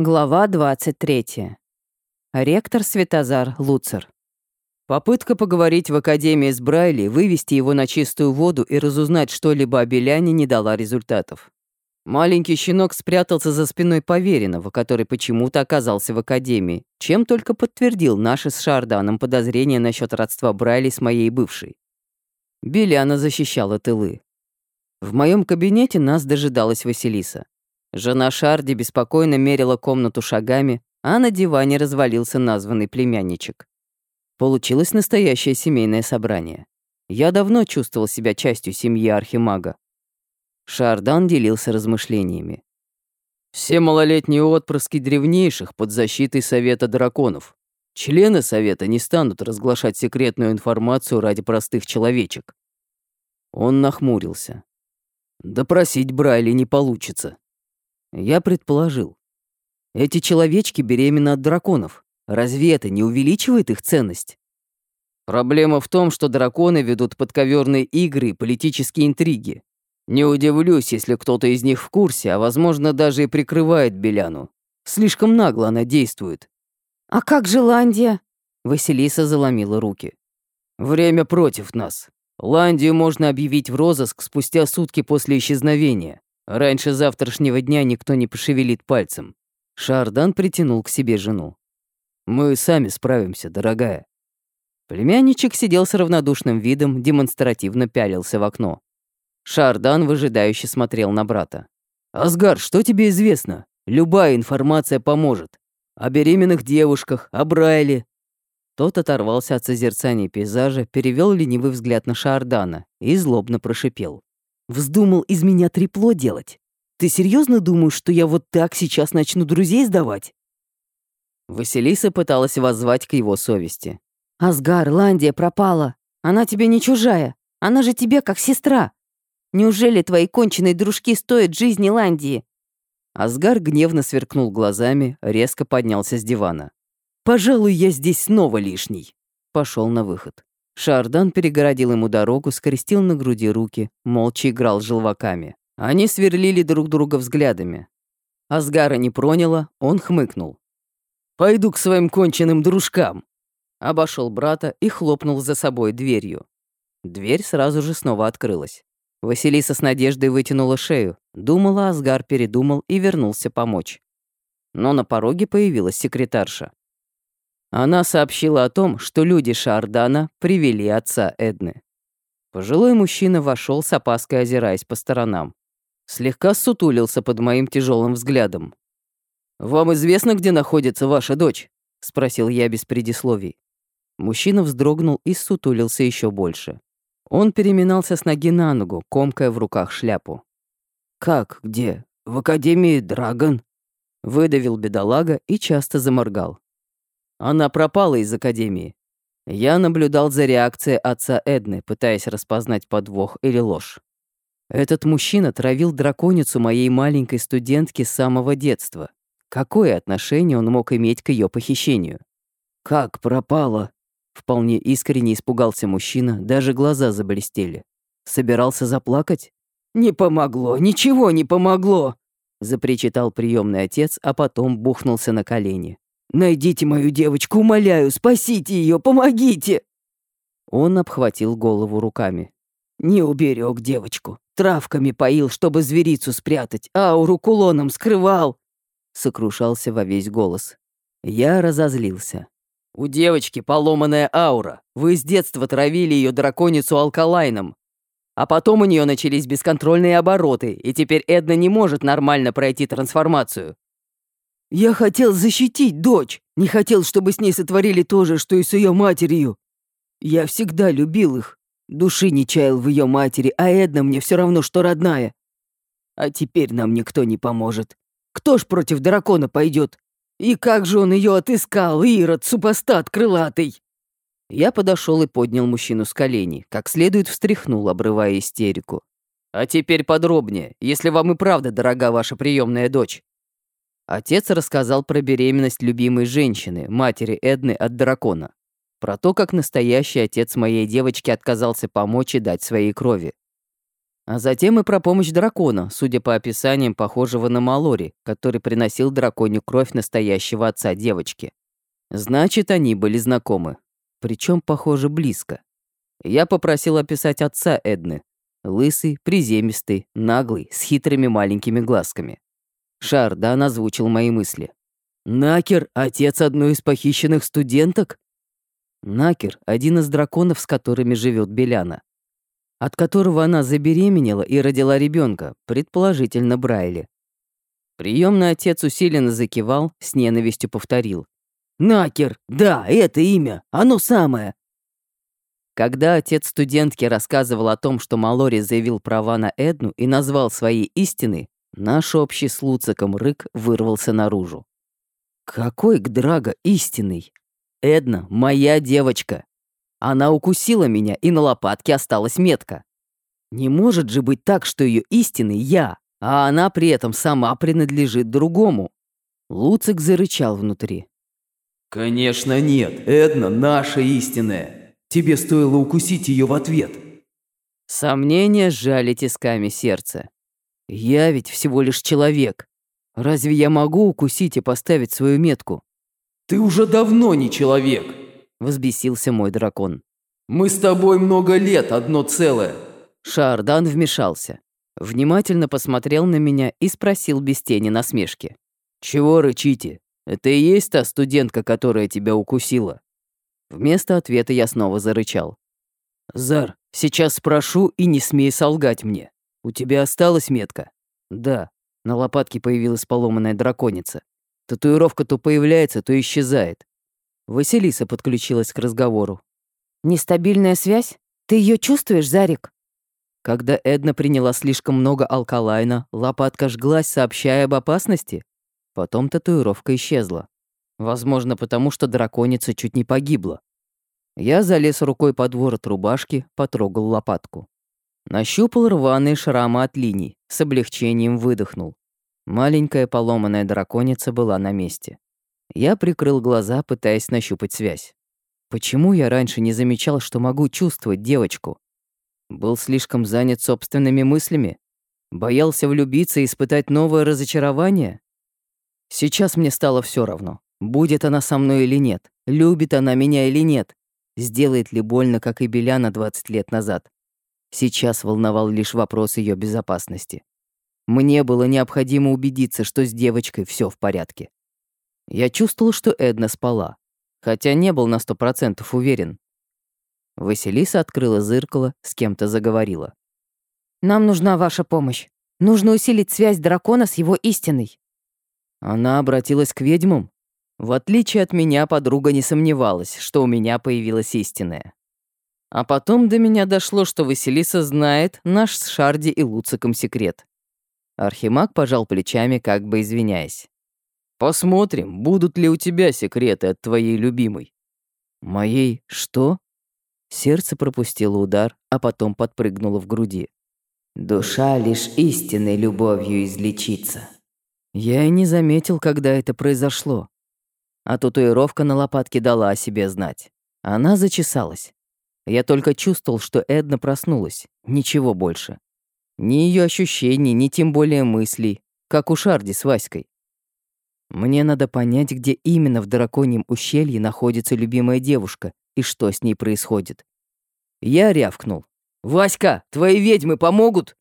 Глава 23. Ректор Светозар Луцер. Попытка поговорить в Академии с Брайли, вывести его на чистую воду и разузнать что-либо о Беляне не дала результатов. Маленький щенок спрятался за спиной поверенного, который почему-то оказался в Академии, чем только подтвердил наши с Шарданом подозрения насчет родства Брайли с моей бывшей. Беляна защищала тылы. В моем кабинете нас дожидалась Василиса. Жена Шарди беспокойно мерила комнату шагами, а на диване развалился названный племянничек. Получилось настоящее семейное собрание. Я давно чувствовал себя частью семьи Архимага. Шардан делился размышлениями. Все малолетние отпрыски древнейших под защитой Совета Драконов. Члены Совета не станут разглашать секретную информацию ради простых человечек. Он нахмурился. Допросить Брайли не получится. Я предположил. Эти человечки беременны от драконов. Разве это не увеличивает их ценность? Проблема в том, что драконы ведут подковерные игры и политические интриги. Не удивлюсь, если кто-то из них в курсе, а возможно даже и прикрывает Беляну. Слишком нагло она действует. «А как же Ландия?» Василиса заломила руки. «Время против нас. Ландию можно объявить в розыск спустя сутки после исчезновения. Раньше завтрашнего дня никто не пошевелит пальцем. Шардан притянул к себе жену. Мы сами справимся, дорогая. Племянничек сидел с равнодушным видом, демонстративно пялился в окно. Шардан выжидающе смотрел на брата. «Асгар, что тебе известно? Любая информация поможет. О беременных девушках, о Брайле». Тот оторвался от созерцания пейзажа, перевел ленивый взгляд на Шардана и злобно прошипел. Вздумал из меня трепло делать? Ты серьезно думаешь, что я вот так сейчас начну друзей сдавать?» Василиса пыталась воззвать к его совести. «Асгар, Ландия пропала. Она тебе не чужая. Она же тебе как сестра. Неужели твои конченые дружки стоят жизни Ландии?» Асгар гневно сверкнул глазами, резко поднялся с дивана. «Пожалуй, я здесь снова лишний». Пошел на выход. Шардан перегородил ему дорогу, скрестил на груди руки, молча играл с желваками. Они сверлили друг друга взглядами. Асгара не проняло, он хмыкнул. «Пойду к своим конченным дружкам!» Обошел брата и хлопнул за собой дверью. Дверь сразу же снова открылась. Василиса с надеждой вытянула шею. Думала, Асгар передумал и вернулся помочь. Но на пороге появилась секретарша. Она сообщила о том, что люди Шардана привели отца Эдны. Пожилой мужчина вошел с опаской, озираясь по сторонам. Слегка сутулился под моим тяжелым взглядом. «Вам известно, где находится ваша дочь?» — спросил я без предисловий. Мужчина вздрогнул и сутулился еще больше. Он переминался с ноги на ногу, комкая в руках шляпу. «Как? Где? В Академии Драгон?» Выдавил бедолага и часто заморгал. Она пропала из академии. Я наблюдал за реакцией отца Эдны, пытаясь распознать подвох или ложь. Этот мужчина травил драконицу моей маленькой студентки с самого детства. Какое отношение он мог иметь к ее похищению? «Как пропала?» Вполне искренне испугался мужчина, даже глаза заблестели. Собирался заплакать? «Не помогло, ничего не помогло!» запричитал приемный отец, а потом бухнулся на колени. Найдите мою девочку, умоляю, спасите ее, помогите!» Он обхватил голову руками. «Не уберег девочку. Травками поил, чтобы зверицу спрятать, ауру кулоном скрывал!» Сокрушался во весь голос. Я разозлился. «У девочки поломанная аура. Вы с детства травили ее драконицу алкалайном. А потом у нее начались бесконтрольные обороты, и теперь Эдна не может нормально пройти трансформацию. Я хотел защитить дочь, не хотел, чтобы с ней сотворили то же, что и с ее матерью. Я всегда любил их, души не чаял в ее матери, а Эдна мне все равно, что родная. А теперь нам никто не поможет. Кто ж против дракона пойдет? И как же он ее отыскал, Ирод, супостат крылатый!» Я подошел и поднял мужчину с коленей, как следует встряхнул, обрывая истерику. «А теперь подробнее, если вам и правда дорога ваша приемная дочь. Отец рассказал про беременность любимой женщины, матери Эдны от дракона. Про то, как настоящий отец моей девочки отказался помочь и дать своей крови. А затем и про помощь дракона, судя по описаниям похожего на Малори, который приносил драконью кровь настоящего отца девочки. Значит, они были знакомы. Причем, похоже, близко. Я попросил описать отца Эдны. Лысый, приземистый, наглый, с хитрыми маленькими глазками. Шардан озвучил мои мысли. «Накер — отец одной из похищенных студенток?» Накер — один из драконов, с которыми живет Беляна от которого она забеременела и родила ребенка, предположительно Брайли. Приемный отец усиленно закивал, с ненавистью повторил. «Накер! Да, это имя! Оно самое!» Когда отец студентки рассказывал о том, что Малори заявил права на Эдну и назвал свои истины, наш общий с Луциком рык вырвался наружу. «Какой к Драго истинный? Эдна — моя девочка!» Она укусила меня, и на лопатке осталась метка. Не может же быть так, что ее истинный я, а она при этом сама принадлежит другому. Луцик зарычал внутри. «Конечно нет, Эдна наша истинная. Тебе стоило укусить ее в ответ». Сомнения сжали тисками сердце. Я ведь всего лишь человек. Разве я могу укусить и поставить свою метку? Ты уже давно не человек. — возбесился мой дракон. «Мы с тобой много лет, одно целое». Шардан вмешался. Внимательно посмотрел на меня и спросил без тени насмешки. «Чего рычите? Это и есть та студентка, которая тебя укусила?» Вместо ответа я снова зарычал. «Зар, сейчас спрошу и не смей солгать мне. У тебя осталась метка?» «Да». На лопатке появилась поломанная драконица. Татуировка то появляется, то исчезает. Василиса подключилась к разговору. «Нестабильная связь? Ты ее чувствуешь, Зарик?» Когда Эдна приняла слишком много алкалайна, лопатка жглась, сообщая об опасности. Потом татуировка исчезла. Возможно, потому что драконица чуть не погибла. Я залез рукой под ворот рубашки, потрогал лопатку. Нащупал рваные шрамы от линий, с облегчением выдохнул. Маленькая поломанная драконица была на месте. Я прикрыл глаза, пытаясь нащупать связь. Почему я раньше не замечал, что могу чувствовать девочку? Был слишком занят собственными мыслями? Боялся влюбиться и испытать новое разочарование? Сейчас мне стало все равно. Будет она со мной или нет? Любит она меня или нет? Сделает ли больно, как и Беляна 20 лет назад? Сейчас волновал лишь вопрос ее безопасности. Мне было необходимо убедиться, что с девочкой все в порядке. Я чувствовал, что Эдна спала, хотя не был на сто процентов уверен. Василиса открыла зеркало, с кем-то заговорила. «Нам нужна ваша помощь. Нужно усилить связь дракона с его истиной». Она обратилась к ведьмам. В отличие от меня, подруга не сомневалась, что у меня появилась истинная. А потом до меня дошло, что Василиса знает наш с Шарди и Луциком секрет. Архимаг пожал плечами, как бы извиняясь. Посмотрим, будут ли у тебя секреты от твоей любимой. Моей что? Сердце пропустило удар, а потом подпрыгнуло в груди. Душа лишь истинной любовью излечится. Я и не заметил, когда это произошло. А татуировка на лопатке дала о себе знать. Она зачесалась. Я только чувствовал, что Эдна проснулась. Ничего больше. Ни ее ощущений, ни тем более мыслей, как у Шарди с Васькой. Мне надо понять, где именно в драконьем ущелье находится любимая девушка и что с ней происходит. Я рявкнул. «Васька, твои ведьмы помогут?»